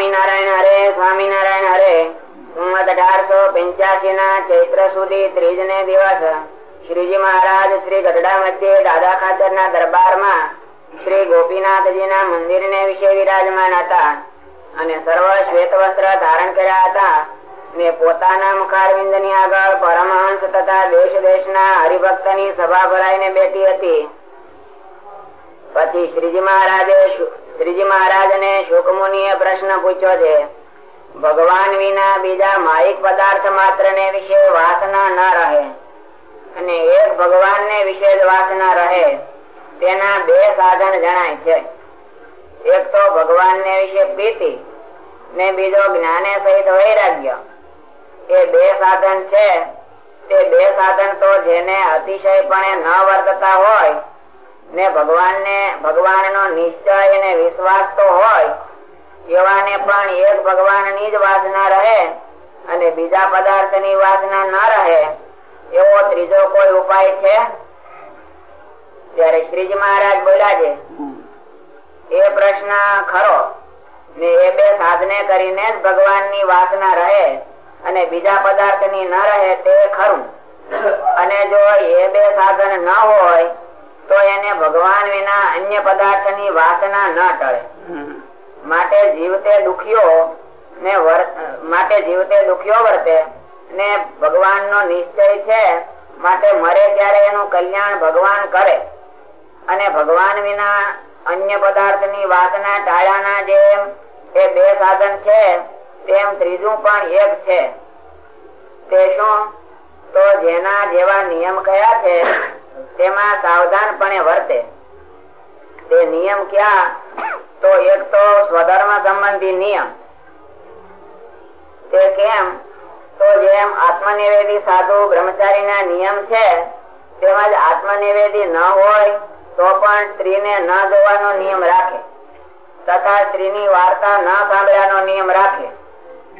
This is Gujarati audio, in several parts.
સ્વામિનારાયણ હરે સ્વામિનારાયણ હરે. અઢારસો પંચ્યાસી ના ચૈત્ર સુધી ત્રીજ ને દિવસ શ્રીજી મહારાજ શ્રી ગઢડા મધ્યે દાદા ખાતર ના દરબારમાં શ્રી ગોપીનાથજી ના મંદિર ને વિશે વિરાજમાન હતા અને સર્વ શ્વેત વસ્ત્ર ધારણ કર્યા હતા ને પોતાના મુખારવિંદની આગળ પરમહંસ તથા દેશ દેશ ના હરિભક્તની સભા ભરાઈને બેઠી હતી. પછી શ્રીજી મહારાજે શ્રીજી મહારાજ ને શુકમુનિએ પ્રશ્ન પૂછ્યો છે, ભગવાન વિના બીજા માહિક પદાર્થ માત્ર ને વિશે વાસના ન રહે. અને એક ભગવાન ને વિશે વાસના રહે, તેના બે સાધન જણાય છે. એક તો ભગવાન ને વિશે પ્રીતિ, ને બીજો જ્ઞાને સહિત વૈરાગ્ય. એ બે સાધન છે, તે બે સાધન તો જેને અતિશયપણે ન વર્તતા હોય ને ભગવાન ને ભગવાન નો નિશ્ચય અને વિશ્વાસ તો હોય એવાને પણ એક ભગવાનની જ વાસના રહે અને બીજા પદાર્થની વાસના ના રહે એવો ત્રીજો કોઈ ઉપાય છે? ત્યારે શ્રીજી મહારાજ બોલ્યા છે એ પ્રશ્ન ખરો ને એ બે સાધને કરીને જ ભગવાનની વાસના રહે અને બીજા પદાર્થની ન રહે તે ખરું. અને જો એ બે સાધન ન હોય તો એને ભગવાન વિના અન્ય પદાર્થની વાસના ન ટળે. માટે જીવતે દુખ્યો ને માટે જીવતે દુખ્યો વર્તે ને ભગવાન નો નિશ્ચય છે, માટે મરે ત્યારે એનું કલ્યાણ ભગવાન કરે. અને ભગવાન વિના અન્ય પદાર્થની વાસના ટાળાના જેમ એ બે સાધન છે, તેમ ત્રીજું પણ એક છે. તે શું? તો જેના જેવા નિયમ કયા છે, તેમાં સાવધાનપણે વર્તે. તે નિયમ ક્યાં? તો એક તો સ્વધર્મ સંબંધી નિયમ. તે કેમ? તો જેમ આત્મનિવેદી સાધુ બ્રહ્મચારી ના નિયમ છે, તેમજ આત્મનિવેદી ન હોય, તો પણ સ્ત્રીને ન જોવાનો નિયમ રાખે, તથા સ્ત્રીની વાર્તા ન સાંભળવાનો નિયમ રાખે.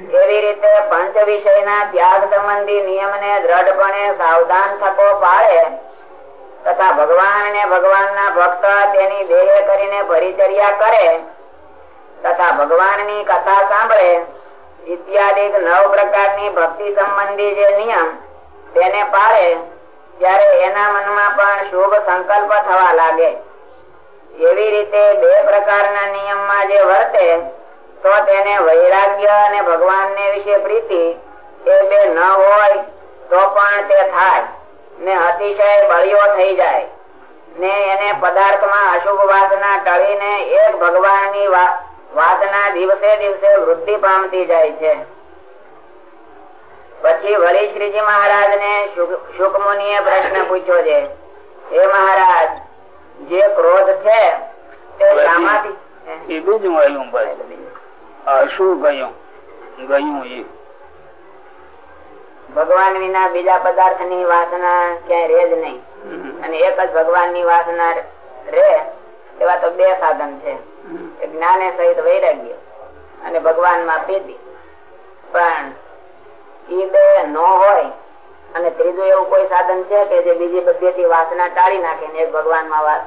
એવી રીતે પંચ વિષયના ત્યાગ સંબંધી નિયમ ને દ્રઢપણે સાવધાન થકો પાળે તથા ભગવાન ને ભગવાન ના ભક્ત તેની દેહ કરીને પરિચર્યા કરે, તથા ભગવાનની કથા સાંભળે, ઇત્યાદિ નવ પ્રકારની ભક્તિ સંબંધી જે નિયમ તેને પાળે, ત્યારે એના મનમાં પણ શુભ સંકલ્પ થવા લાગે. એવી રીતે બે પ્રકારના નિયમમાં જે વર્તે, તો તેને વૈરાગ્ય અને ભગવાન ને વિશે પ્રીતિ, એ બે ન હોય, તો પણ તે થાય. ને અતિશય બળીઓ થઈ જાય. ને એને પદાર્થમાં અશુભ વાસના ટળીને એક ભગવાનની વાસના દિવસે દિવસે વૃદ્ધિ પામતી જાય છે. પછી વળી શ્રીજી મહારાજ ને શુકમુનિએ પ્રશ્ન પૂછ્યો છે. એ મહારાજ જે ક્રોધ છે તે શામાંથી એ બીજું આવ્યું ભાઈ. શું ગયું? ગયું એ. ભગવાન વિના બીજા પદાર્થની વાસના ક્યાંય રે જ નહીં. અને એક જ ભગવાનની વાસના રે એવા તો બે સાધન છે. જ્ઞાને સહિત વૈરાગ્ય અને ભગવાનમાં પ્રીતિ. પણ ઈ બે નો હોય અને ત્રીજું એવું કોઈ સાધન છે કે જે બીજી બધી વાસના ટાળી નાખે ને એક ભગવાનમાં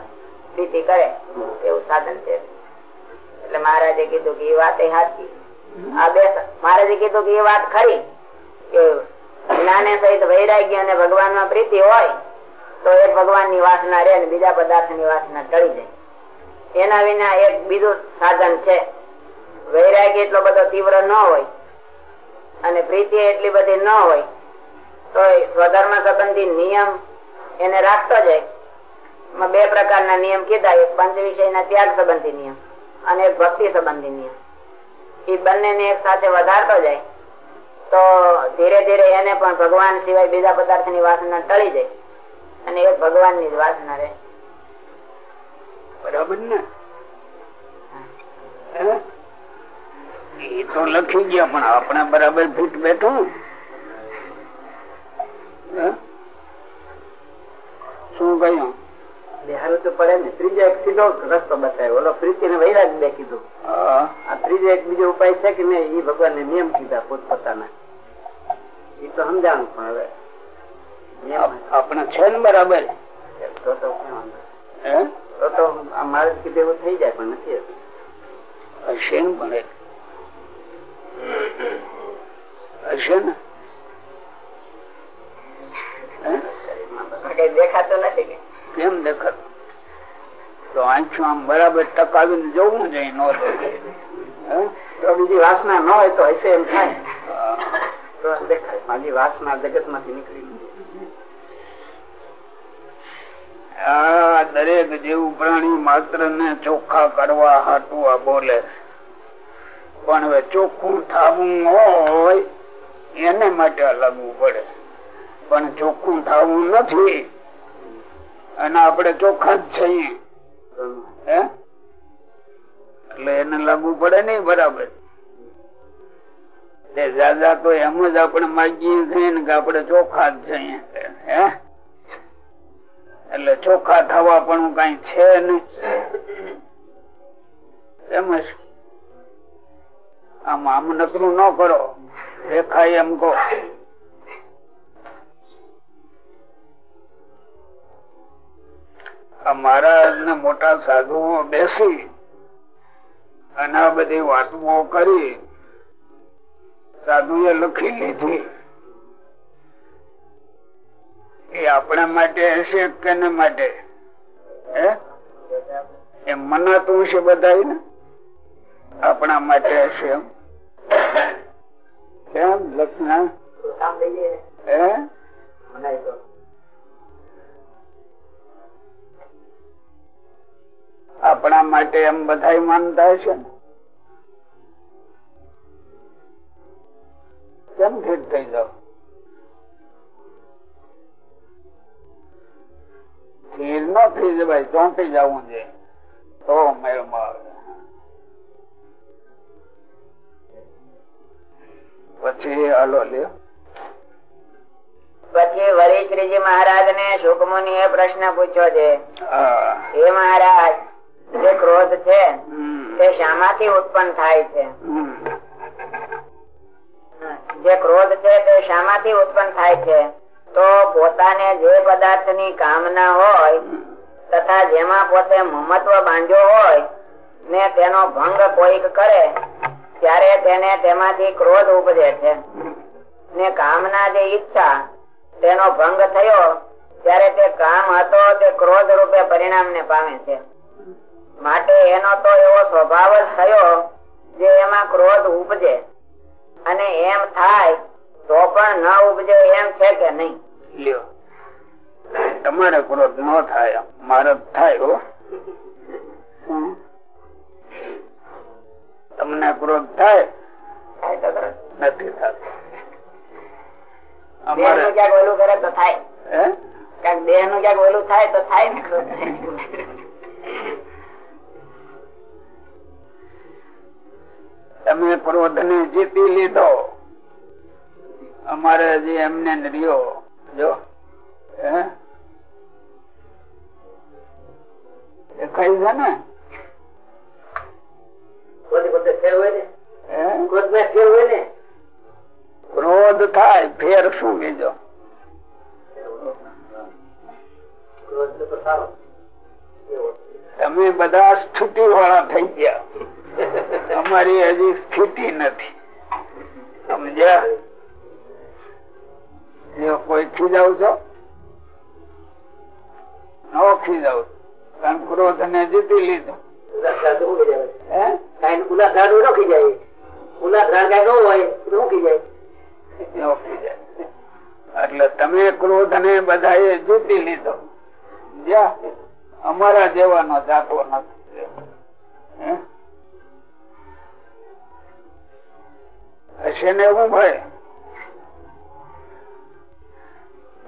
પ્રીતિ કરે એવું સાધન છે. એટલે મહારાજે કીધું કે એ વાત એ સાચી આ બે મહારાજે કીધું કે એ વાત ખરી કે જ્ઞાને સહિત વૈરાગ્ય અને ભગવાન પ્રીતિ હોય, તો એ ભગવાનની વાસના અને બીજા પદાર્થની વાસના ટળી જાય. એના વિના એક બીજું સાધન છે. વૈરાગ્ય એટલો બધો તીવ્ર ન હોય અને પ્રીતિ એટલી બધી ન હોય તો સ્વધર્મ સંબંધી નિયમ એને રાખતો જાય બે પ્રકારના નિયમ કીધા, એક પંચ વિષય ના ત્યાગ સંબંધી નિયમ અને એક ભક્તિ સંબંધી નિયમ. એ બંને ને એક સાથે વધારતો જાય. તો ધીરે ધીરે એને પણ ભગવાન સિવાય બીજા પદાર્થની વાસના ટળી જાય. અને એ ભગવાનની જ વાસના રહે. બરાબર ને? એ તો લખી ગયા પણ આપણે બરાબર ફૂટ બેઠું. શું કહ્યું? બિહાર તો પડે ને. ત્રીજો એક સીધો રસ્તો બતાવ્યો. ઓલો પ્રીતિ ને વૈરાગ બે કીધું. આ ત્રીજો એક બીજો ઉપાય છે કે નહીં એ ભગવાન ને નિયમ કીધા પોતપોતાના. એ તો સમજાણું પણ હવે. આપણે છે ને બરાબર? તો તો મારે કીધું એવું થઈ જાય પણ નથી હશે ને પણ હશે ને? દેખાતો નથી કેમ દેખાતું? તો આંખો આમ બરાબર ટકાવીને જોવું જોઈએ નો હે? તો બીજી વાસના ન હોય તો હશે એમ થાય. તો દેખાય. મારી વાસના જગતમાંથી નીકળી દરેક જેવું પ્રાણી માત્ર ને ચોખ્ખા કરવા હાટું બોલે પણ હવે ચોખ્ખું થવું હોય, એને માટે લાગવું પડે. પણ ચોખ્ખું થવું નથી, અને આપણે ચોખ્ખા જ છીએ. એટલે એને લાગવું પડે નઈ બરાબર. દાદા તો એમ જ આપણે માગીએ છીએ કે આપણે ચોખ્ખા જ છીએ. એટલે ચોખ્ખા થવા પણ કઈ છે નહીં. આમ આમ નકરું ન કરો. દેખાય એમ કહો. આ મહારાજ ને મોટા સાધુઓ બેસી અને બધી વાતો કરી સાધુએ લખી લીધી. એ આપણા માટે હશે કે માટે? હે? મનાતું હશે બધા ને આપણા માટે હશે એમ. કેમ જાય હે? આપણા માટે એમ બધા માનતા હશે ને? કેમ ફિટ થઈ જાવ સ્થિર ન થઈ જવાય ચોંટી જવું છે. તો મેળમાં આવે પછી હાલો લ્યો. પછી વળી શ્રીજી મહારાજ ને સુખમુનિ એ પ્રશ્ન પૂછ્યો છે. એ હે મહારાજ જે ક્રોધ છે. તે શામાંથી ઉત્પન્ન થાય છે. જે ક્રોધ છે તે શામાંથી ઉત્પન્ન થાય છે. તો પોતાને જે પદાર્થની કામના હોય તથા જેમાં પોતે મમત્વ બાંધ્યો હોય ને તેનો ભંગ કોઈક કરે, ત્યારે તેને તેમાંથી ક્રોધ ઉપજે છે. ને કામના જે ઈચ્છા તેનો ભંગ થયો, ત્યારે તે કામ હતો તે ક્રોધ રૂપે પરિણામ ને પામે છે. માટે એનો તો એવો સ્વભાવ જ થયો, જે એમાં ક્રોધ ઉપજે. અને એમ થાય તો પણ ન ઉપજે એમ છે કે નહીં? લ્યો. તમારે ક્રોધ ન થાય મારે થાય હો. તમને ક્રોધ થાય. નથી થતો. અમારે ક્યાંક ઓલું કરે તો થાય. ક્યાંક દેહનું ક્યાંક ઓલું થાય તો થાય ને ક્રોધ. તમે ક્રોધ ને જીતી લીધો. અમારે હજી એમને રહ્યો. જો હે? છે ને? ક્રોધ થાય ફેર શું બીજો? ક્રોધ તો સારો. તમે બધા સ્થિતિ વાળા થઈ ગયા. અમારી હજી સ્થિતિ નથી. સમજ્યા? કોઈ ખીજાવ છો ન ખીજાવ કારણ ક્રોધ ને જીતી લીધો. એટલે તમે ક્રોધ ને બધા જીતી લીધો. જ્યાં અમારા જેવાનો જાતો નથી? હશે ને એવું ભાઈ?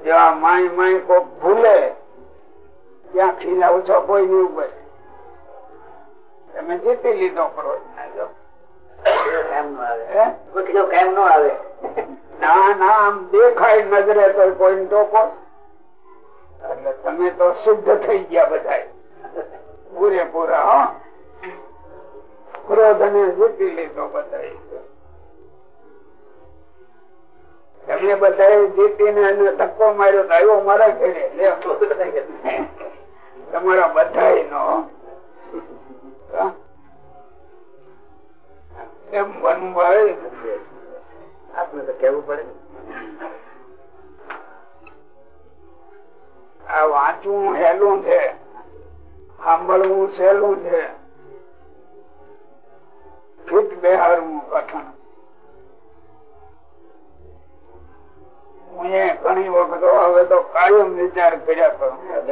જેવા માય માય કોક ભૂલે ત્યાં ખીલાવ છો કોઈ નહીં ભાઈ તમે જીતી લીધો કાયમ નો આવે. ના ના આમ દેખાય નજરે તો કોઈ ટોકો. એટલે તમે તો શુદ્ધ થઈ ગયા બધા પૂરેપૂરા ક્રોધ ને જીતી લીધો બધા તમે બધા જીતીને એને ધક્કો માર્યો તો આવ્યો મારા ઘરે તમારા બધા નો એમ બનવું આવે. આપને તો કેવું પડે. આ વાંચવું હેલું છે. સાંભળવું સહેલું છે. ફીટ બેહારવું કઠણ. ઘણી વખત હવે તો કાયમ વિચાર કર્યા કરું.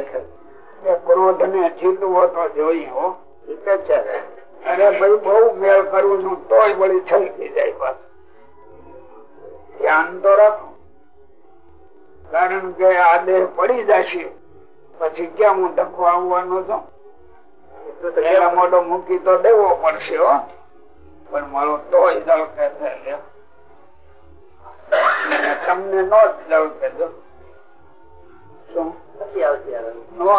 ક્રોધ ને જીતવો તો જોઈ હો. અરે ભાઈ બહુ મેળ કરું છું તોય વળી છલકી જાય પાછું. ધ્યાન તો રાખો. કારણ કે આ દેહ પડી જશે. પછી ક્યાં હું ધક્કો આવવાનો છું? પેલા મોટો મૂકી તો દેવો પડશે હો. પણ મારો તોય જળકે છે તમને નો જ જળકે જો. નો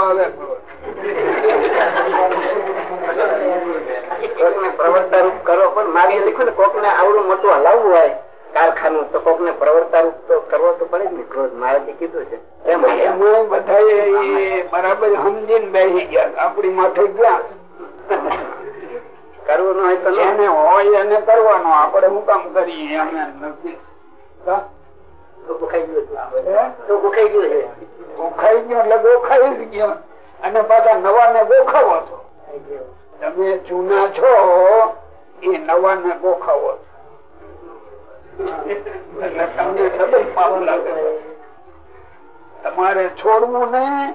પ્રવર્તારૂપ કરો પણ મારી શીખો ને કોકને આવડું મોટું હલાવવું હોય. કારખાનું તો કોકને પ્રવર્તારૂપ તો કરવો તો પડે ને. ક્રોધ મારે કીધું છે. એમ બધાએ બરાબર સમજીને બેસી ગયા. આપડી માથે ગયા કરવું હોય તો એને હોય એને કરવાનો. આપડે હું કામ કરીએ? અમે નથી. અને પાછા નવા ને ગોખાવો છો. તમે જૂના છો એ નવા ને ગોખાવો છો. તમારે છોડવું નહીં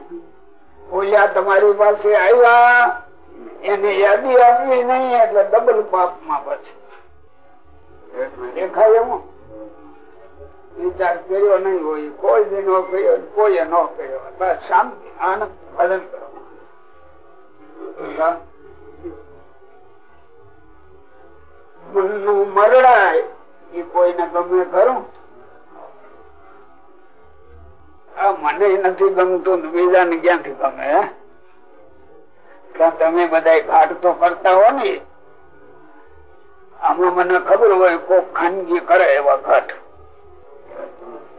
ઓયા તમારી પાસે આવ્યા, એને યાદી આપવી નહીં, એટલે ડબલ પાપમાં પછી દેખાય એમ. વિચાર કર્યો નહીં હોય, કોઈ બી નો કર્યો કોઈ ન કર્યો. બસ શાંતિ આનંદ ભજન કરો. મરડાય. એ કોઈને ગમે ખરું? મને નથી ગમતું બીજાને ક્યાંથી ગમે તમે બધા ઘાટ તો કરતા હો ને. આમાં મને ખબર હોય કોક ખાનગી કરે એવા ઘાટ.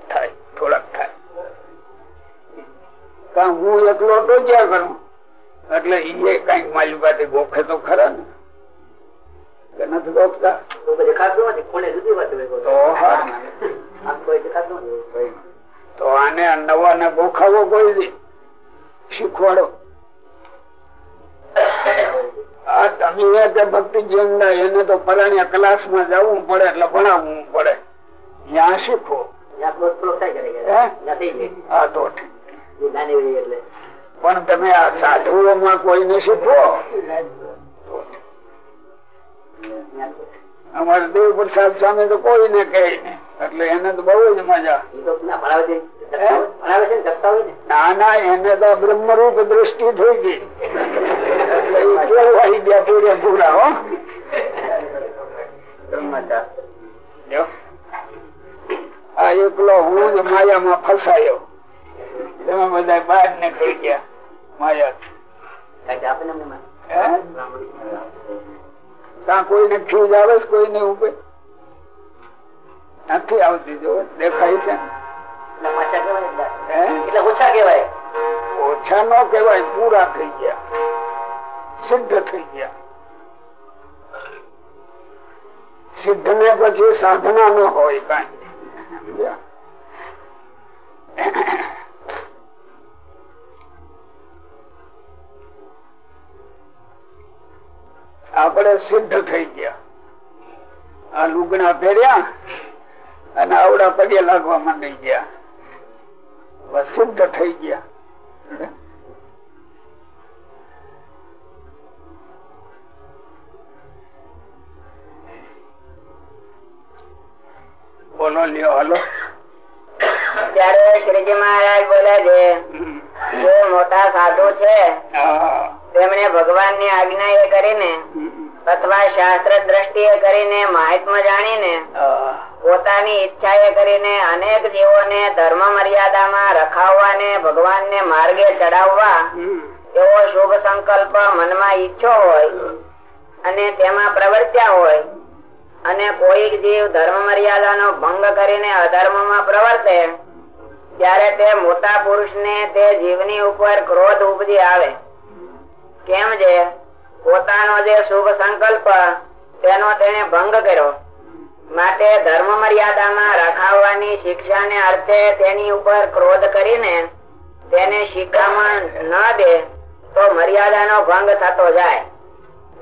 થાય, થોડાક થાય. કારણ હું એકલો તો જ્યાં કરું? એટલે એ કંઈક મારી ગોખે તો ખરા ને. નથી તો આને નવા ને ગોખાવો કોઈ દી શીખવાડો. આ તમે કે ભક્તિ જીવન એને તો પરાણ્યા ક્લાસમાં જવું પડે એટલે ભણાવવું પડે. ત્યાં શીખો. હે? તો પણ તમે આ સાધુઓમાં કોઈને શીખવો અમારે દેવ પ્રસાદ સ્વામી તો કોઈને કહે નહીં એટલે એને તો બહુ જ મજા. ના ને? ને? ના ના એને તો બ્રહ્મરૂપ દ્રષ્ટિ થઈ ગઈ. એટલે કેળવાઈ ગયા પૂરે પૂરા હો. આ એકલો હું જ માયામાં ફસાયો. તમે બધા બહાર નીકળી ગયા માયા. આપણને ત્યાં કોઈને ખીજ આવે છે કોઈને ઉભે નથી આવતી જો દેખાય છે. ઓછા ન ઓછા નો કહેવાય પૂરા થઈ ગયા. સિદ્ધ થઈ ગયા. સિદ્ધ ને પછી સાધના ન હોય કઈ. આપણે સિદ્ધ થઈ ગયા. આ લુગણા પહેર્યા અને આવડા પગે લાગવા માંડી ગયા. સિદ્ધ થઈ ગયા. બોલો લ્યો, હાલો. ત્યારે શ્રીજી મહારાજ બોલે છે જે મોટા સાધુ છે તેમણે ભગવાનની આજ્ઞા એ કરીને અથવા શાસ્ત્ર દ્રષ્ટિએ કરીને મહાત્મ જાણીને પોતાની ઈચ્છા એ કરીને અનેક જીવોને ધર્મ મર્યાદામાં રખાવવાને ભગવાનને માર્ગે ચડાવવા એવો શુભ સંકલ્પ મનમાં ઈચ્છો હોય અને તેમાં પ્રવર્ત્યા હોય અને કોઈક જીવ ધર્મ મર્યાદાનો ભંગ કરીને અધર્મમાં પ્રવર્તે, ત્યારે તે મોટા પુરુષને તે જીવની ઉપર ક્રોધ ઉપજી આવે. કેમ જે? પોતાનો જે શુભ સંકલ્પ, તેનો તેને ભંગ કર્યો. માટે ધર્મ મર્યાદામાં રખાવવાની શિક્ષાને અર્થે તેની ઉપર ક્રોધ કરીને તેને શિખામણ ન દે, તો મર્યાદાનો ભંગ થતો જાય.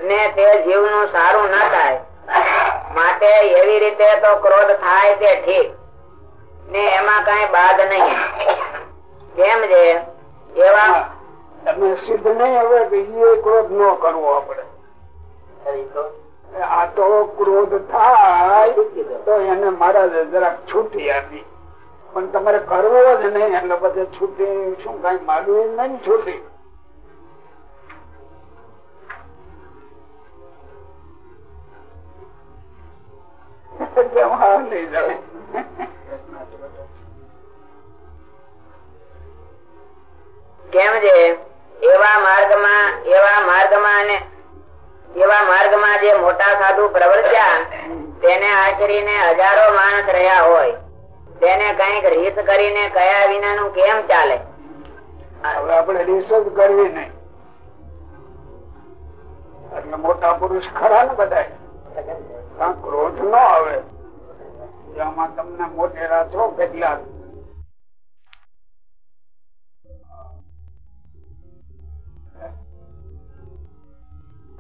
ને તે જીવનું સારું ન થાય. માટે એવી રીતે તો ક્રોધ થાય તે ઠીક. ને એમાં કઈ બાદ નહીં. કેમ છે એવા તમે સિદ્ધ નહીં હવે કે ક્રોધ ન કરવો આપડે આ તો ક્રોધ થાય તો એને મારા જરાક છૂટી આપી. પણ તમારે કરવો જ નહીં એટલે પછી છૂટી શું કઈ માગવી નહીં છૂટી. કેમ છે? એવા માર્ગમાં એવા માર્ગમાં અને એવા માર્ગમાં જે મોટા સાધુ પ્રવર્ત્યા તેને આચરીને હજારો માણસ રહ્યા હોય. તેને કંઈક રીસ કરીને કયા વિનાનું કેમ ચાલે? હવે આપણે રિસર્ચ કરવી નહીં. એટલે મોટા પુરુષ ખરા ને બધા ક્રોધ ન આવે. એમાં તમને મોટેરા છો કેટલા?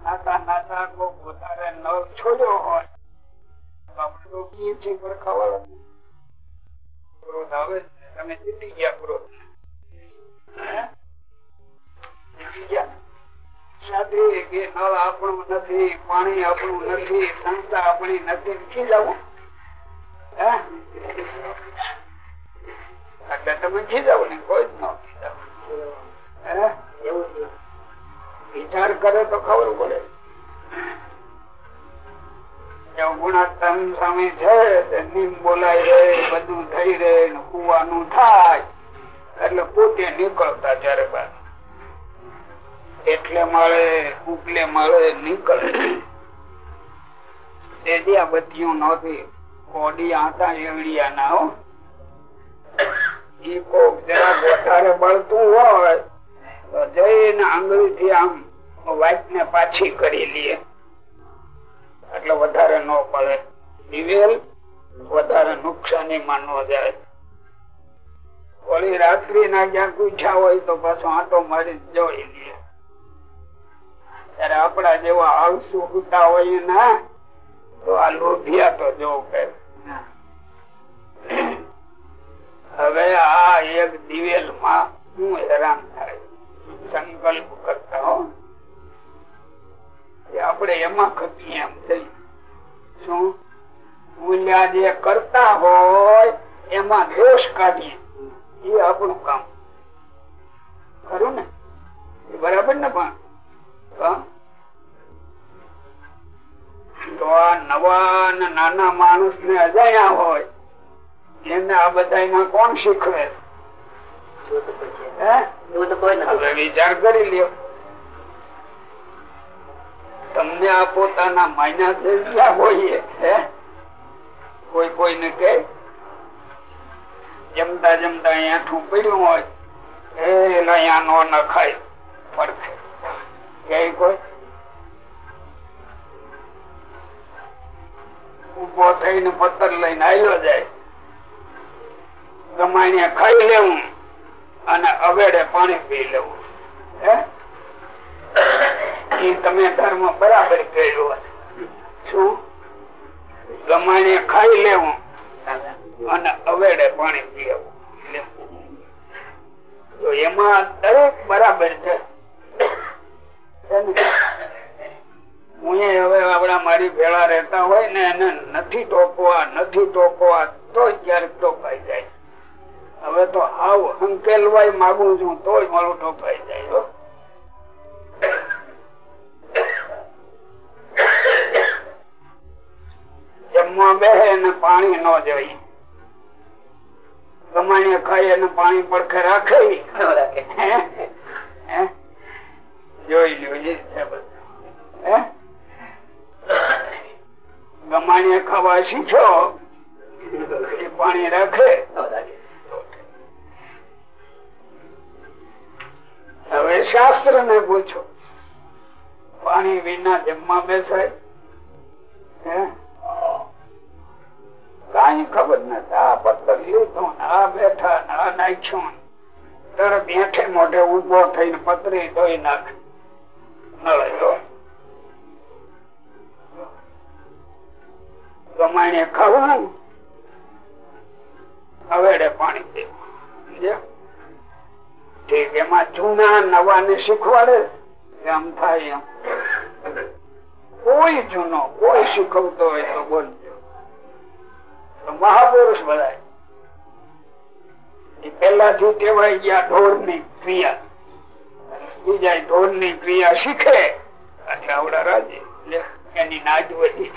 નાતા નાતા કોક વધારે નવ છોડ્યો હોય. ક્રોધ આવે તમે જીતી ગયા ક્રોધ જીતી ગયા? સાધી કે નળ આપણું નથી, પાણી આપણું નથી, સંસ્થા આપણી નથી ખીજાવું જવું વિચાર કરે તો ખબર પડે. ગુણાત્મ સ્વામી છે નીમ બધું થઈ રહે કુવાનું થાય. એટલે પોતે નીકળતા જયારે બાર એટલે મળે ઉપલે મળે નીકળે તે આ બત્તીઓ નહોતી. કોડી આતા એવડિયા ના હો. ને પાછી કરી લઈએ એટલે વધારે ન પડે. વધારે નુકસાની ન જાય. વળી રાત્રિ ના જ્યાં ઉઠ્યા હોય તો પાછો આંટો મારી જોઈ લઈએ ત્યારે આપડા જેવા આળસુ ઉઠતા હોય ના, તો આ લોભિયા તો જો કે હવે આ એક દિવેલમાં હું હેરાન થાય. સંકલ્પ કરતા હો. આપણે એમાં ખપીએ એમ થઈ. શું? મૂલ્યા જે કરતા હોય, એમાં દોષ કાઢીએ. એ આપણું કામ. ખરું ને? બરાબર ને પણ? ને તમને આ પોતાના માયના ગયા હોઈએ, હે? કોઈ કોઈને કે જમતા જમતા અહીંયા પડ્યું હોય, એ અહીંયા નો નખાય પડખે કે કોઈ? ઊભો થઈને પથ્થર લઈને આવ્યો જાય. ગમાઈને ખાઈ લેવું અને અવેડે પાણી પી લેવું. તમે ધર્મ બરાબર કર્યો શું? ગમાણે ખાઈ લેવું અને અવેડે પાણી પી તો એમાં દરેક બરાબર છે. હું હવે આપડા મારી ભેળા રહેતા હોય ને એને નથી ટોકવા નથી ટોકવા તો ક્યારેક ટોકાઈ જાય. હવે તો આવ હંકેલવાય માગું છું તોય મારું ટોકાઈ જાય. જમવા બેસે ને પાણી ન જોઈએ ગમાણીએ ખાઈ અને પાણી પડખે રાખે. હે? જોઈ લ્યો, એ ખાવા શીખ્યો પાણી રાખે. હવે શાસ્ત્ર ને પૂછો, પાણી વિના જમવા બેસાય? કઈ ખબર નથી. આ પત્તર લીધું આ બેઠા આ નાખ્યું તરત મોઢે ઊભો થઈને પતરી ધોઈ નાખે. ગમાણે ખાવું અવેડે પાણી ઠીક એમાં જૂના નવા ને શીખવાડે, એમ થાય એમ. કોઈ જૂનો, કોઈ શીખવતો હોય તો બોલજો. મહાપુરુષ બધા પેલાથી કેવાય ગયા ઢોરની ક્રિયા. બીજા ઢોરની ક્રિયા શીખે. એટલે આવડા રાજે. એની નાચ વધી.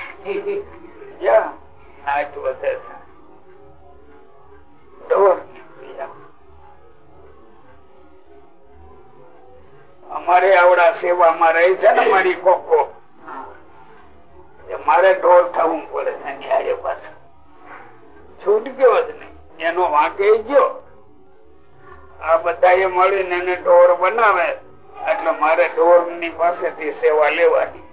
નાચ વધે છે. ક્રિયા. અમારે આવડા સેવામાં રહી છે ને મારી કોકો. મારે ઢોર થવું પડે છે ન્યાય પાછું છૂટ ગયો જ નહીં. એનો વાંકે ગયો. આ બધા મળીને એને ઢોર બનાવે. એટલે મારે ઢોરની પાસેથી સેવા લેવાની.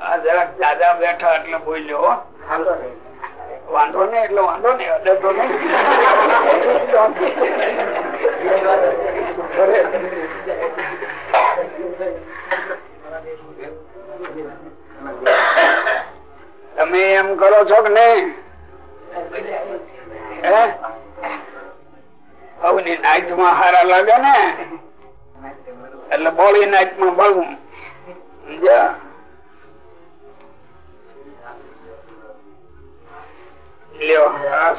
આ જરાક દાદા બેઠા એટલે બોલ્યો વાંધો નઈ એટલે વાંધો નઈ અડતો તમે એમ કરો છો કે નહીં? અવની નાચમાં હારા લાગે ને? એટલે બોળી નાચમાં બળવું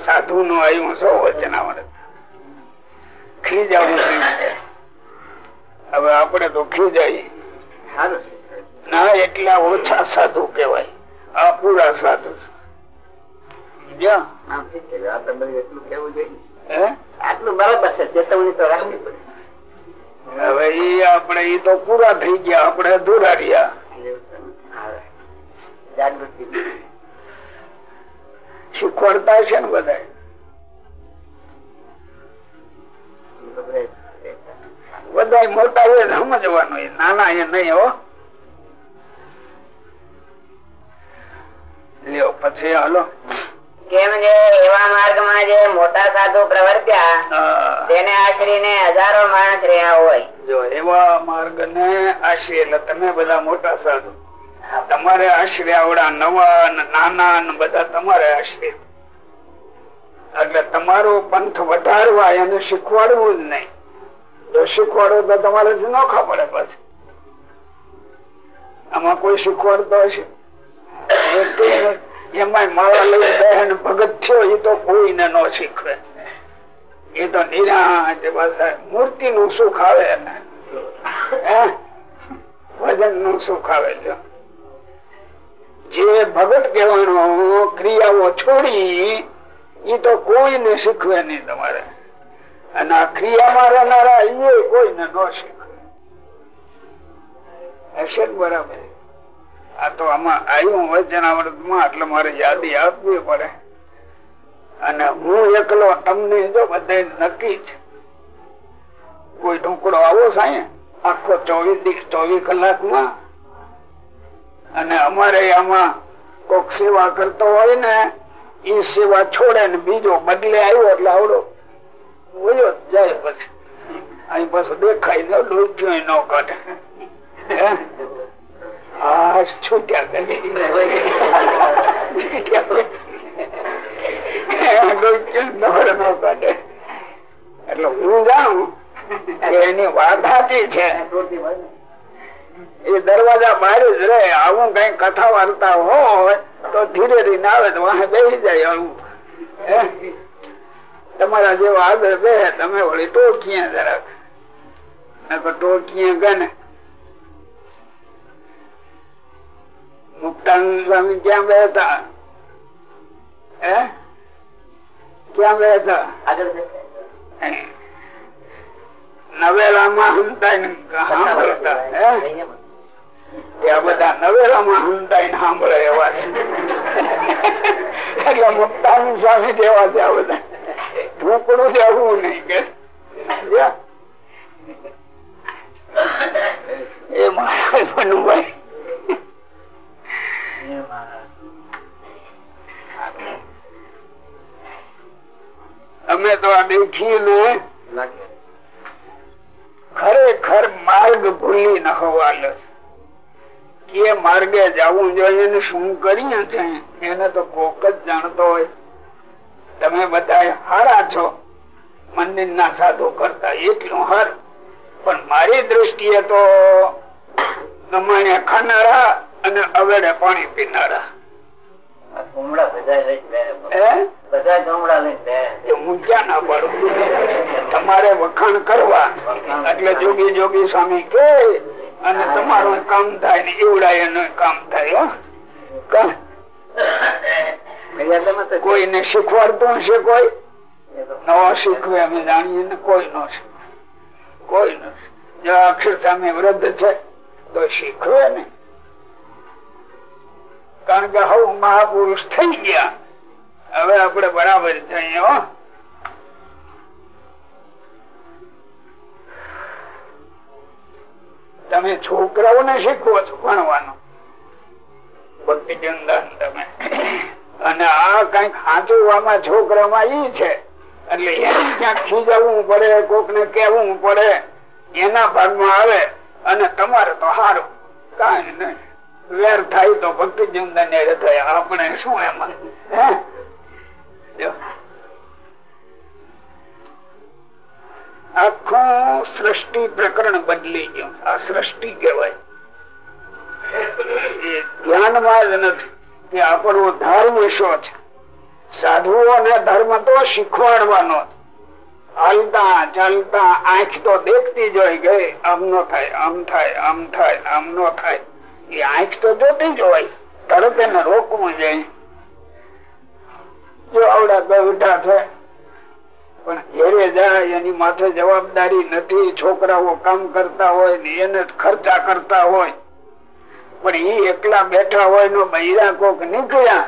સાધુ નું આવ્યું છો વચનાવર ખીજાવું હવે આપડે તો ખીજાઈ. ના એટલા ઓછા સાધુ કેવાય આ પૂરા સાધુ આટલું બરાબર છે ચેતવણી તો રાખવી પડે. હવે ઈ આપડે ઈ તો પૂરા થઈ ગયા આપણે અધૂરા રહ્યા. શીખવાડતા છે ને બધા બધા મોટા એ સમજવાનું એ. નાના એ નહીં હો. લ્યો પછી હાલો. કેમ જે એવા માર્ગમાં જે મોટા સાધુ પ્રવર્ત્યા. તેને આશરીને હજારો માણસ રહ્યા હોય. જો એવા માર્ગ ને આશરી એટલે તમે બધા મોટા સાધુ. તમારે આશરે આવડા નવા નાના બધા તમારે આશરે. એટલે તમારો પંથ વધારવા એને શીખવાડવું જ નહીં. જો શીખવાડો તો તમારે જ નોખા પડે પછી. આમાં કોઈ શીખવાડતો હશે? એમાં માળા લઈ બહેન ભગત થયો એ તો કોઈને ન શીખવે. એ તો નિરાશ મૂર્તિ નું સુખ આવે. ને નું સુખ આવે જે ભગત કહેવાનો ક્રિયાઓ છોડી એ તો કોઈને શીખવે નહીં તમારે. અને આ ક્રિયામાં રહેનારા એ કોઈને ન શીખવે. હશે બરાબર. આ તો આમાં આવ્યું વચનાવૃતમાં એટલે મારે યાદી આપવી પડે. અને હું એકલો તમને જો બધે નક્કી છે. કોઈ ઢોકળો આવો સાંય? આખો ચોવીસ ચોવીસ કલાકમાં? અને અમારે આમાં કોક સેવા કરતો હોય ને એ સેવા છોડે ને બીજો બદલે આવ્યો એટલે આવડો. બોલ્યો, જાય પછી. અહીં પાછું દેખાય ન, ડોક્યું ન કાઢે. દરવાજા બહાર જ રે આવું કઈ કથા વાર્તા હોય તો ધીરે ધીરે આવે તો વાહ બેસી જાય આવું? તમારા જેવા આગળ બે તમે વળી ટોકીએ જરાક. ટોકીએ ગને મુક્તાનંદ સ્વામી ક્યાં બેઠા હે ક્યાં બેઠા આગળ નવેલામાં સાંભળતા હે ત્યાં બધા નવેલામાં સાંભળે એવા છે એટલે મુક્તાનંદ સ્વામી જેવા છે આ બધા ઢોકળું જવું નહીં કે. એ મારા અમે તો આ બેઠીએ ને ખરેખર માર્ગ ભૂલી ન કે માર્ગે જવું જોઈએ ને શું કરીએ છે, એને તો કોક જ જાણતો હોય. તમે બધા હારા છો. મંદિર ના સાધુ કરતા એટલું હાર. પણ મારી દ્રષ્ટિએ તો ગમાણ્યા ખાનારા અને અવેડે પાણી પીનારા. તમારે વખાણ કરવા. એટલે જોગી જોગી સ્વામી કે અને તમારું કામ થાય ને એવડા એનું કામ થાય? કોઈને શીખવાડતું હશે કોઈ? નવો શીખવે અમે જાણીએ ને કોઈ નો શીખવે. કોઈ નો જો અક્ષર સામે વૃદ્ધ છે તો શીખવે ને. કારણ કે હવે મહાપુરુષ થઈ ગયા. હવે આપણે બરાબર જઈએ હો. તમે છોકરાઓને શીખવો છો ભણવાનું. ભક્તિ જનદાન તમે. અને આ કંઈક સાચવવામાં છોકરામાં ઈ છે. એટલે એને ક્યાંક ખીજાવવું પડે કોક ને કેવું પડે. એના ભાગમાં આવે અને તમારે તો સારું કઈ નહીં. વેર થાય તો ભક્તિ જનદાન થાય. આપણે શું એમાં? આખું સૃષ્ટિ પ્રકરણ બદલી ગયું. આ સૃષ્ટિ કહેવાય. ધ્યાનમાં જ નથી કે આપણો ધર્મ શો છે. સાધુઓને ધર્મ તો શીખવાડવાનો. હાલતા ચાલતા આંખ તો દેખતી જ હોય ગઈ આમ નો થાય, આમ થાય આમ થાય, આમ નો થાય. એ આંખ તો જોતી જ હોય. તરત એને રોકવું જાય જો આવડા ગઢા છે, પણ ઘેરે જાય, એની માથે જવાબદારી નથી, છોકરાઓ કામ કરતા હોય ને એને ખર્ચા કરતા હોય. પણ એ એકલા બેઠા હોય નો બૈરા કોક નીકળ્યા,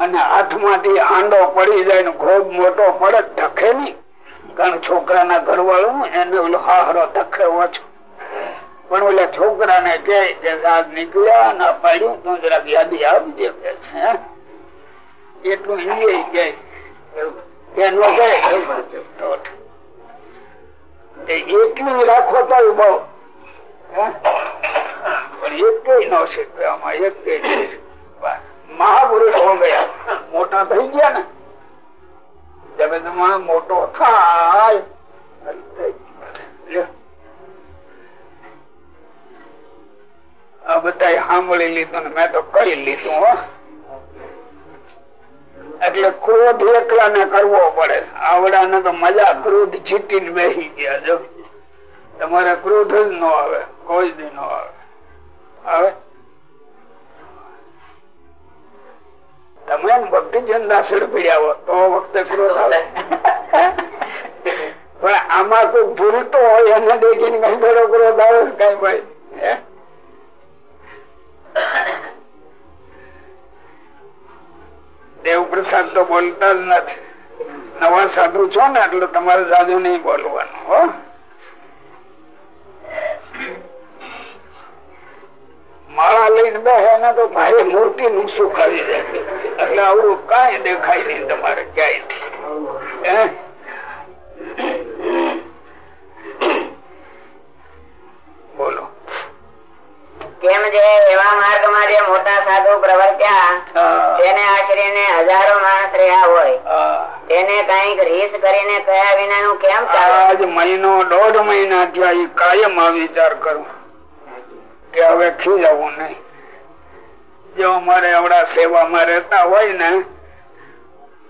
અને હાથમાંથી આંડો પડી જાય ને ખૂબ મોટો પડે ધખે નહીં. કારણ છોકરાના ઘરવાળું એને હાહરો ધખે ઓછો. પણ ઓલા છોકરાને કે સાહેબ નીકળ્યા ના પાડ્યું તું જરાક યાદી આવજે કે છે એટલું હિન્દી કે એટલું રાખો તો નો શીખવે એક. મહાપુરુષ હો ગયા, મોટા થઈ ગયા ને. તમારો મોટો થાય. આ બધા સાંભળી લીધું ને મેં તો કરી લીધું હો. એટલે ક્રોધ એકલા ને કરવો પડે. આવડા ને તો મજા ક્રોધ જીતીને બેસી ગયા જો. તમારે ક્રોધ જ ન આવે કોઈ દી ન આવે. આવે? તમે એમ ભક્તિ જનદાસડ પીડ્યા હો તો વખતે ક્રોધ આવે. પણ આમાં કોઈ ભૂલતો હોય એને દેખીને કઈ થોડો ક્રોધ આવે કઈ ભાઈ? તો બોલતા જ નથી. નવા સાધુ છો ને, એટલે તમારે સાધુ નહીં બોલવાનું, હો. માળા લઈને બે, એને તો ભાઈ મૂર્તિ નું સુખ આવી જાય એટલે આવું કઈ દેખાય નહીં તમારે ક્યાંયથી. પ્રવર્ત્યા તેને આશરીને હજારો માણસ રહ્યા હોય તેને કંઈક રીસ કરીને કયા વિનાનું કેમ આજ મહિનો દોઢ મહિના થયા કાયમ આ વિચાર કરું. કે હવે ખીજાવું નહીં. જો અમારે આવડા સેવામાં રહેતા હોય ને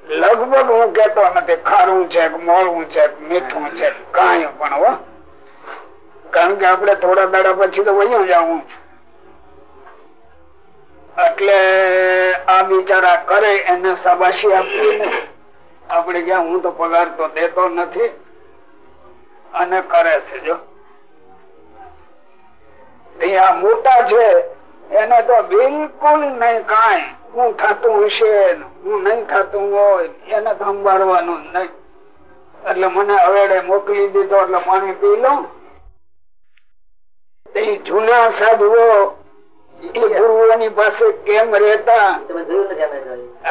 લગભગ હું કેતો નથી ખારું છે મોળું છે મીઠું છે કાંઈ પણ હો. કારણ કે આપડે થોડા દાડા પછી તો વયું જવું એટલે આ બિચારા કરે એને શાબાશી આપવી ને. આપણે ક્યાં હું તો પગાર તો દેતો નથી. અને કરે છે જો. મોટા છે, એને તો બિલકુલ નહીં કાંઈ. હું થતું હશે હું નહીં થતું હોય, એને તો સંભાળવાનું નહીં. એટલે મને અવેડે મોકલી દીધો, એટલે પાણી પી લઉં. જૂના સાધુઓ ગુરુઓની પાસે કેમ રહેતા?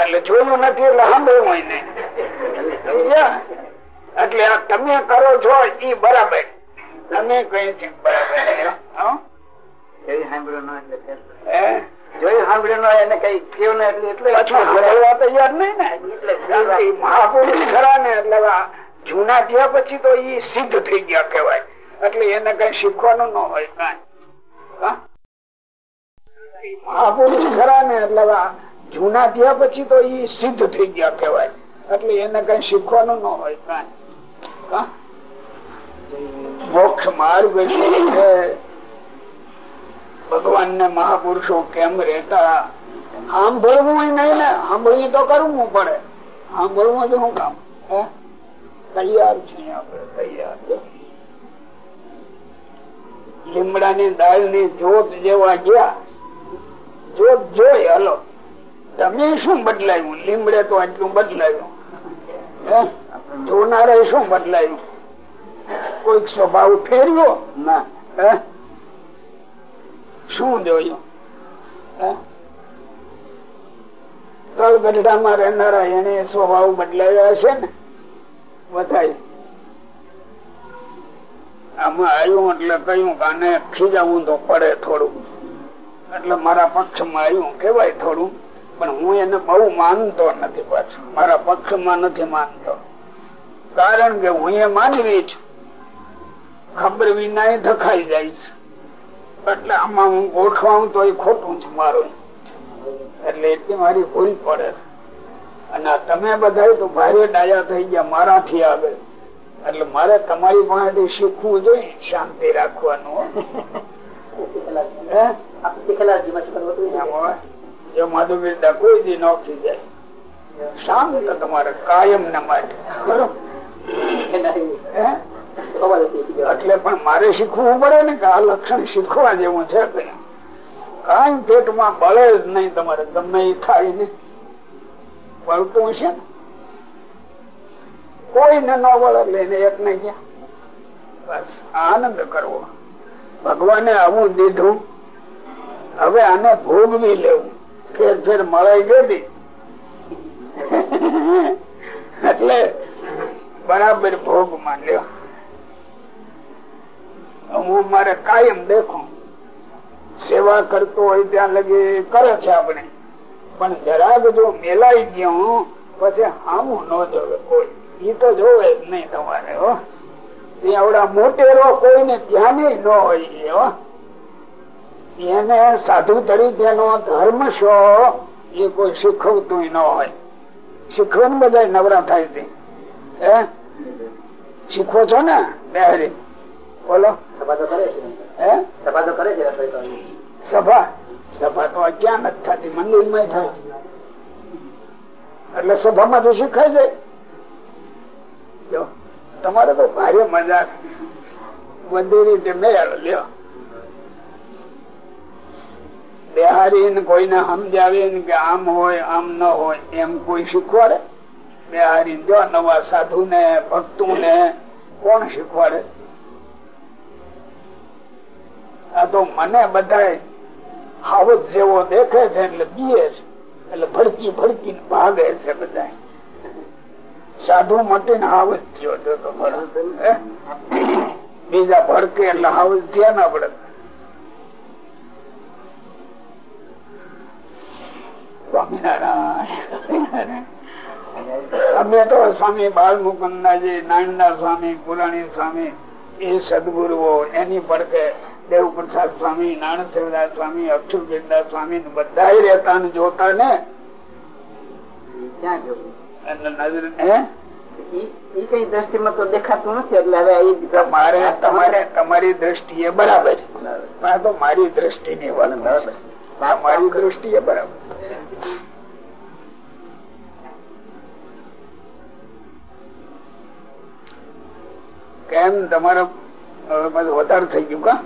એટલે જોયું નથી એટલે સાંભળ્યું હોય ને. એટલે તમે કરો છો ઈ બરાબર. તમે કઈ છે બરાબર. એને જૂના થયા પછી તો ઈ સિદ્ધ થઈ ગયા કેવાય એટલે એને કઈ શીખવાનું ન હોય કાંઈ. હા? ઈ ખરા ને એટલે આ જૂના થયા પછી તો ઈ સિદ્ધ થઈ ગયા કેવાય એટલે એને કઈ શીખવાનું ન હોય કઈ. મોક્ષ માર્ગ છે. ભગવાન ને મહાપુરુષો કેમ રહેતા? સાંભળવું નહીં ને સાંભળવી તો કરવું પડે. સાંભળવું તો શું કામ? તૈયાર છીએ આપડે તૈયાર. લીમડા ની દાળની જોત જેવા ગયા. જોત જોઈ હલો. તમે શું બદલાયું? લીમડે તો આટલું બદલાયું. જોનારે શું બદલાયું? કોઈક સ્વભાવ ફેરવ્યો? ના. શું જોયું? હે? તળગઢડામાં રહેનારા એને સ્વભાવ બદલાયો હશે ને? બતાય આમાં આવ્યું એટલે કહ્યું કાને ખીજાવું તો પડે થોડું. એટલે મારા પક્ષમાં આવ્યું કેવાય થોડું પણ હું એને બહુ માનતો નથી પાછું. મારા પક્ષમાં નથી માનતો. કારણ કે હું એ માનવી છું. ખબર વિના ધખાઈ જાય છે. એટલે આમાં હું ગોઠવાઉં તો એ ખોટું છે મારું. એટલે એટલી મારી ભૂલ પડે છે. અને તમે બધા તો ભારે ડાયા થઈ ગયા મારાથી આગળ. એટલે મારે તમારી પાસેથી શીખવું જોઈએ શાંતિ રાખવાનું હે? માધુબીરદા કોઈ દી નોખી જાય. શાંત તમારે કાયમ ના માટે. એટલે પણ મારે શીખવું પડે ને કે આ લક્ષણ શીખવા જેવું છે કઈ પેટમાં બળે જ નહીં તમારે ગમે થાય ને. બળતું છે કોઈને ન વળે લઈને એક ને ગયા. બસ આનંદ કરવો. ભગવાને આવું દીધું. હવે આને ભોગવી લેવું. ફેર ફેર મળાઈ ગઈ એટલે બરાબર ભોગમાં લ્યો. હું મારે કાયમ દેખું. સેવા કરતો હોય ત્યાં લગી કરે છે આપણે. પણ જરાક જો મેલાઈ ગયો, પછી હામું ન જોવે કોઈ. ઈ તો જોવે જ નહીં તમારે, હો. એ આવડા મોટેરો કોઈને ધ્યાને ન હોય, હો. એને સાધુ તરીકેનો ધર્મ શો એ કોઈ શીખવતું ન હોય. શીખવાનું બધા નવરા થાય છે. હે? શીખવો છો ને બેહરી? બોલો. સભા તો કરે છે. હે? સભા તો કરે છે સભા? સભા તો ક્યાં નથી થતી મંદિરમાં થાય. એટલે સભામાં તો શીખાય જાય. જો, તમારે તો ભારે મજા. છે બધી રીતે મેળ લ્યો. બેહારી ને કોઈને સમજાવે કે આમ હોય, આમ ન હોય, એમ કોઈ શીખવાડે? બિહારી જો નવા સાધુ ને ભક્તો ને કોણ શીખવાડે? આ તો મને બધા હાવત જેવો દેખે છે એટલે બીએ છે. એટલે ભડકી ભડકી ભાગે છે બધા સાધુ મટીને હાવત થયો? બીજા ભડકે એટલે હાવત થયા ના પડે. સ્વામિનારાયણ. અમે તો સ્વામી બાળ મુકુંદાજી નાનના સ્વામી પુરાણી સ્વામી એ સદગુરુઓ એની પડકે દેવ પ્રસાદ સ્વામી નાણસેવદાસ સ્વામી અક્ષુર અક્ષરગીરદાસ સ્વામી બધા રહેતા ને જોતા ને? ક્યાં જવું એ નજર હે? ઈ કઈ દ્રષ્ટિમાં તો દેખાતું નથી એટલે હવે ઈ તમારે તમારે તમારી દ્રષ્ટિએ બરાબર મારી દ્રષ્ટિ ની વાત. મારી દ્રષ્ટિએ બરાબર. કેમ તમારે વધારે થઈ ગયું કા?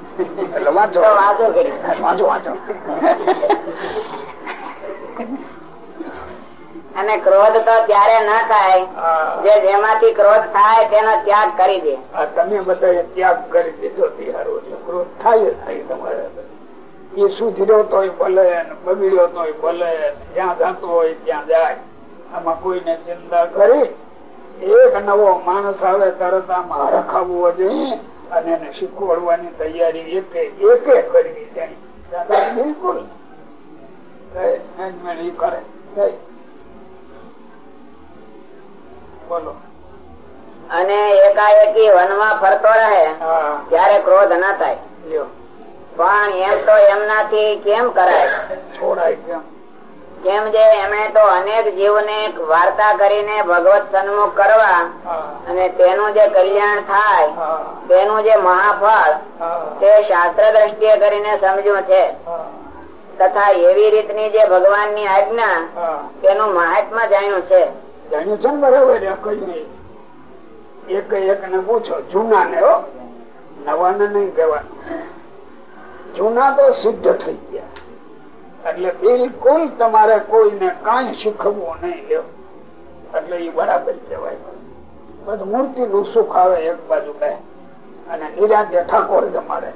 એટલે વાંચો. વાંચો વાંચો વાંચો. અને ક્રોધ તો ત્યારે ના થાય. જે જેમાંથી ક્રોધ થાય તેનો ત્યાગ કરી દે. તમે બધા ત્યાગ કરી દીધો ક્રોધ થાય થાય તમારે. એ સુધર્યો તોય ભલે બગડ્યો તોય ભલે જ્યાં જતો હોય ત્યાં જાય. આમાં કોઈને ચિંતા કરી. એક નવો માણસ આવે તરત આમાં હરખાવવો જોઈએ અને એને શીખવાડવાની તૈયારી એકે એકે કરવી જાય. બિલકુલ. કરે. બોલો. અને એકાએકી વનમાં ફરતો રહે ત્યારે ક્રોધ ના થાય. લ્યો. પણ એમ તો એમનાથી કેમ કરાય? છોડાય કેમ? જે એમણે તો અનેક જીવને વાર્તા કરીને ભગવત સન્મુખ કરવા અને તેનું જે કલ્યાણ થાય તેનું જે મહાફળ તે શાસ્ત્ર દ્રષ્ટિએ કરીને સમજ્યું છે. તથા એવી રીતની જે ભગવાનની આજ્ઞા તેનું મહાત્મા જાણ્યું છે. જાણ્યું છે ને બરાબર? એક એક ને પૂછો. જૂના ને નવા ને નહીં કહેવાનું. જૂના તો સિદ્ધ થઈ ગયા. એટલે બિલકુલ તમારે કોઈને કઈ શીખવું નહીં લ્યો. એટલે એ બરાબર કહેવાય. બસ મૂર્તિ નું સુખ આવે એક બાજુ બે. અને નિરાંતે ઠાકોર જમાડે.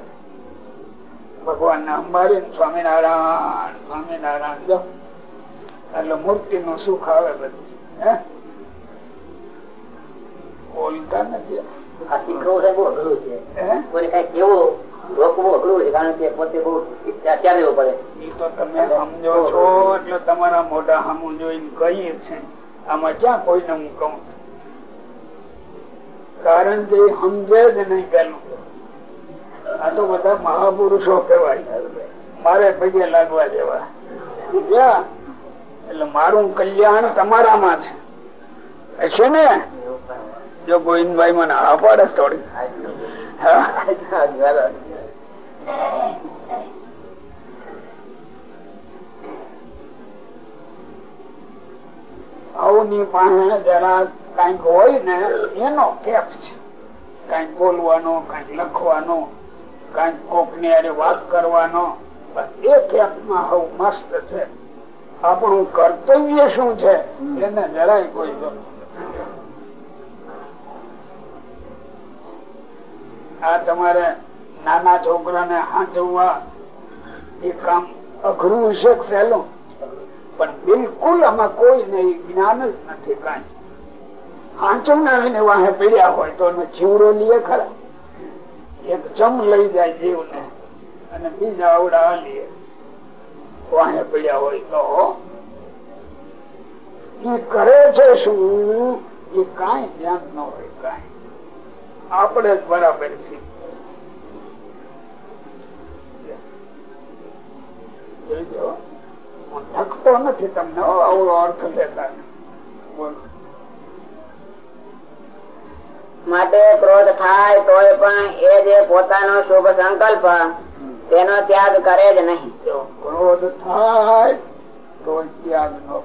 ભગવાન ને અંબારી સ્વામિનારાયણ સ્વામિનારાયણ જો. એટલે મૂર્તિ નું સુખ આવે બધું. હે? બોલતા નથી. આ શીખવું અઘરું છે. કેવું રોકવું અઘરું છે કારણ કે પોતે બહુ ત્યાં રહેવું પડે. એ તો તમે સમજો છો એટલે તમારા મોઢા સામું જોઈને કહીએ છે. આમાં ક્યાં કોઈને હું કહું કારણ કે સમજે જ નહીં પેલું. આ તો બધા મહાપુરુષો કહેવાય. મારે પગે લાગવા જેવા એટલે મારું કલ્યાણ તમારામાં છે. છે ને? જો ગોવિંદભાઈ મને હા પાડે થોડી હા આવની પાસે જરા કંઈક હોય ને, એનો કેપ છે. કંઈક બોલવાનો, કંઈક લખવાનો, કંઈક કોકની વાત કરવાનો એ કેપમાં હવ મસ્ત છે. આપણું કર્તવ્ય શું છે? એને જરાય કોઈ આ તમારે નાના છોકરાને હાંચવવા એ કામ અઘરું છે સહેલું? પણ બિલકુલ આમાં કોઈ નહીં, જ્ઞાન જ નથી કઈ. હાંચવનારને વાહે પીડ્યા હોય તો એનો જીવરો લીએ ખરા. એક ચમ લઈ જાય જીવને અને બીજા આવડા લીએ વાહે પીડ્યા હોય તો એ કરે છે શું? એ કાંઈ ધ્યાન ન હોય કાંઈ. આપણે જ બરાબર છીએ. જોઈજો હું નથી તમને આવડો અર્થ લેતા માટે ક્રોધ થાય તોય પણ એ જે પોતાનો શુભ સંકલ્પ તેનો ત્યાગ કરે જ નહીં. ક્રોધ થાય તો ત્યાગ નો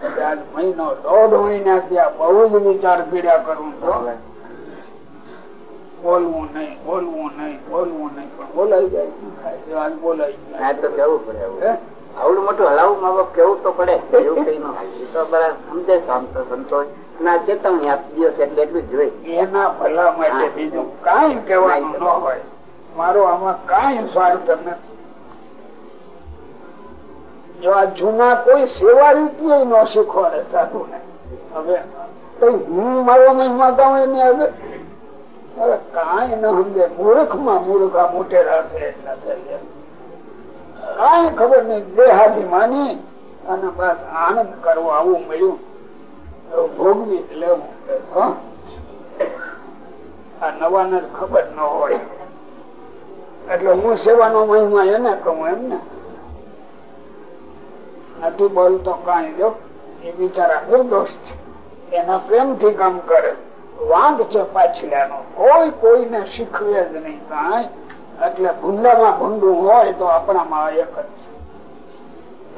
ત્યાગ મહિનો દોઢ મહિના ત્યાં બહુ જ વિચાર પીડ્યા કરું બોલવું નહીં બોલવું નહીં બોલવું નહીં પણ બોલાઈ જાય બોલાઈ જાય તો જાય. કેવું પડે હે? આવડું મોટું હલાવું મા બાપ કેવું તો પડે? એવું કઈ ન હાલે. એ તો બરાબર સમજે શાંત ના ચેતવણી આપી દો છે એટલે એટલું જોઈ એના ભલા માટે બીજું કઈ કહેવાનું ન હોય. મારો આમાં કઈ સ્વાર્થ નથી. જો આ જૂના કોઈ સેવા રીતિ ન શીખવાડે સાધુ ને હવે તો હું મારો મહિમા ગાઉં એની હવે કાંઈ ન સમજે. મૂર્ખમાં મૂર્ખ આ મોટેરા છે એટલા છે કાંઈ ખબર નહીં, દેહાભિમાની અને બસ આનંદ કરવો, આવું મળ્યું. ભોગવી જ લેવું આ નવાને ખબર ન હોય. એટલે હું સેવાનો મહિમા એને કહું એમ ને. નથી બોલતો કઈ, જો. એ બિચારા નિર્દોષ છે. એના પ્રેમથી કામ કરે. વાંક છે પાછલાનો કોઈ કોઈને શીખવે જ નહીં કાંઈ. એટલે ભૂંડામાં ભૂંડું હોય તો આપણામાં એક જ છે.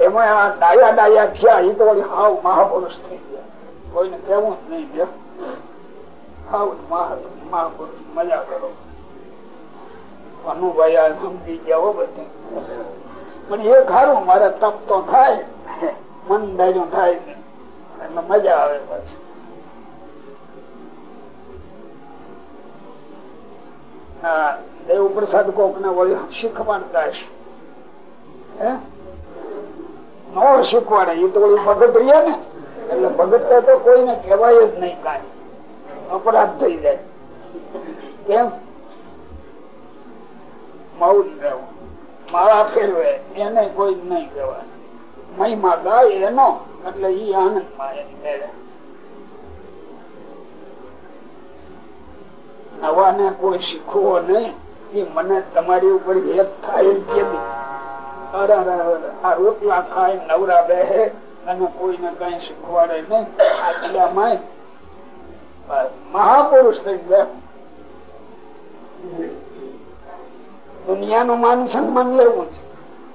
એમાં આ ડાયા ડાયા થયા એ તો હાવ મહાપુરુષ થઈ ગયા. કોઈને કેવું જ નહીં ગયા હાવ મહા- મહાપુરુષ, મજા કરો. અનુભાઈ આ સમજી ગયા હો બધે. પણ એ ખારું મારે તપ તો થાય. મન થાય એટલે મજા આવે પછી. દેવ કોક ને વળી શીખવાડતા હશે. ન શીખવાડે એ તો ભગત રહ્યા ને. એટલે ભગત તો કોઈને કહેવાય જ નહીં કાંઈ. અપરાધ થઈ જાય. કેમ? મૌન રહેવું. માળા ફેરવે, એને કોઈ નહીં કહેવાય. મહિમા ગાય એનો, એટલે ઈ આનંદમાં એની મેળે નવાને કોઈ શીખવો નહીં. મને તમારી ઉપર હેત થાય આ રોટલા ખાય મહાપુરુષ થઈ ગયા. દુનિયાનું માન સન્માન લેવું છે.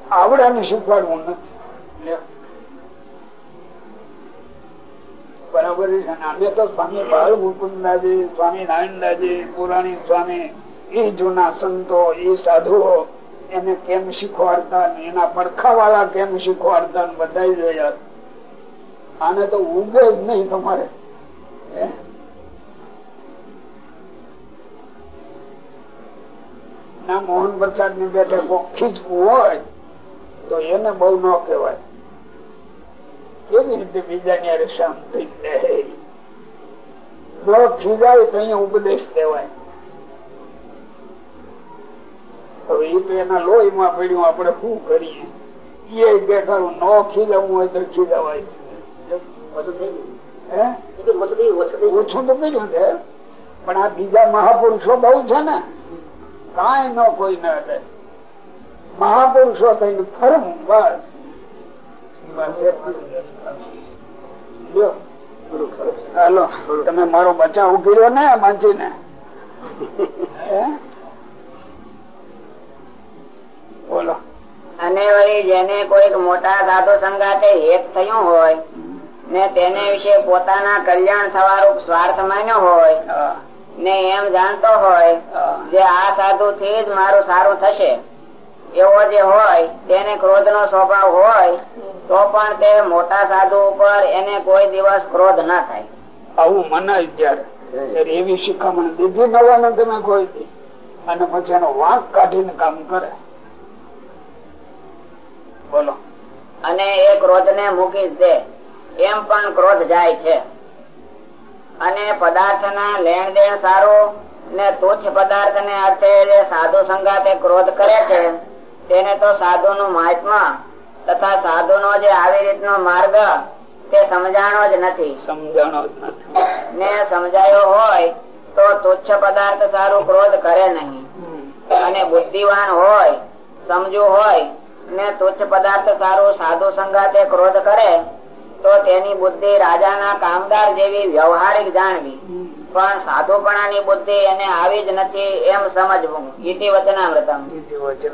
આવડાને શીખવાડવું નથી. આને તો ઉગે જ નહીં તમારે? ના મોહન પ્રસાદની બેઠક કોક હોય, તો એને બહુ ન કહેવાય. કેવી રીતે બીજા ની હારે શાંત ખીજાય તો અહીંયા ઉપદેશ દેવાય. હવે એ તો એના લોહીમાં પડ્યું આપણે શું કરીએ? એ કે ખરું ન ખીજાવવું હોય તો ખીજાવાય ઓછું તો કર્યું છે. પણ આ બીજા મહાપુરુષો બહુ છે ને. કાંઈ ન કોઈ ના મહાપુરુષો થઈને ફરવું બસ. જ. હાલો તમે મારો બચાવ કર્યો ને માનજી ને બોલો. અને વળી જેને કોઈક મોટા સાધુ સંગાતે હેત થયું હોય ને તેને વિશે પોતાના કલ્યાણ થવારૂપ સ્વાર્થ માન્યો હોય ને એમ જાણતો હોય જે આ સાધુ થી જ મારું સારું થશે. એવો જે હોય તેને ક્રોધ નો સ્વભાવ હોય તો પણ તે મોટા સાધુ ઉપર એને કોઈ દિવસ ક્રોધ ના થાય. આવું મનાય ત્યારે એવી શિખામણ દીધી નવાને તમે કોઈ અને પછી એનો વાંક કાઢીને કામ કરે. બોલો. અને એ ક્રોધ ને મૂકી દે. એમ પણ ક્રોધ જાય છે. અને પદાર્થ ના લેણ દેણ સારું ને તુચ્છ પદાર્થ ને અર્થે સાધુ સંગાતે ક્રોધ કરે છે તેને તો સાધુ નું મહાત્મા તથા સાધુ નો જે આવી રીતનો માર્ગ તે સમજાણો જ નથી. સમજાણો ને સમજાયો હોય તો તુચ્છ પદાર્થ સારું ક્રોધ કરે નહીં. અને બુદ્ધિવાન હોય સમજુ હોય ને તુચ્છ પદાર્થ સારું સાધુ સંગાતે ક્રોધ કરે તો તેની બુદ્ધિ રાજાના કામદાર જેવી વ્યવહારિક જાણવી. પણ સાધુપણાની બુદ્ધિ એને આવી જ નથી એમ સમજવું. ઈતિ વચનાવ્રતમ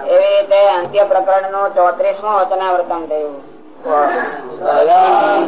એવી રીતે અંત્ય પ્રકરણનું ચોત્રીસમું વચનાવ્રતમ થયું. સદા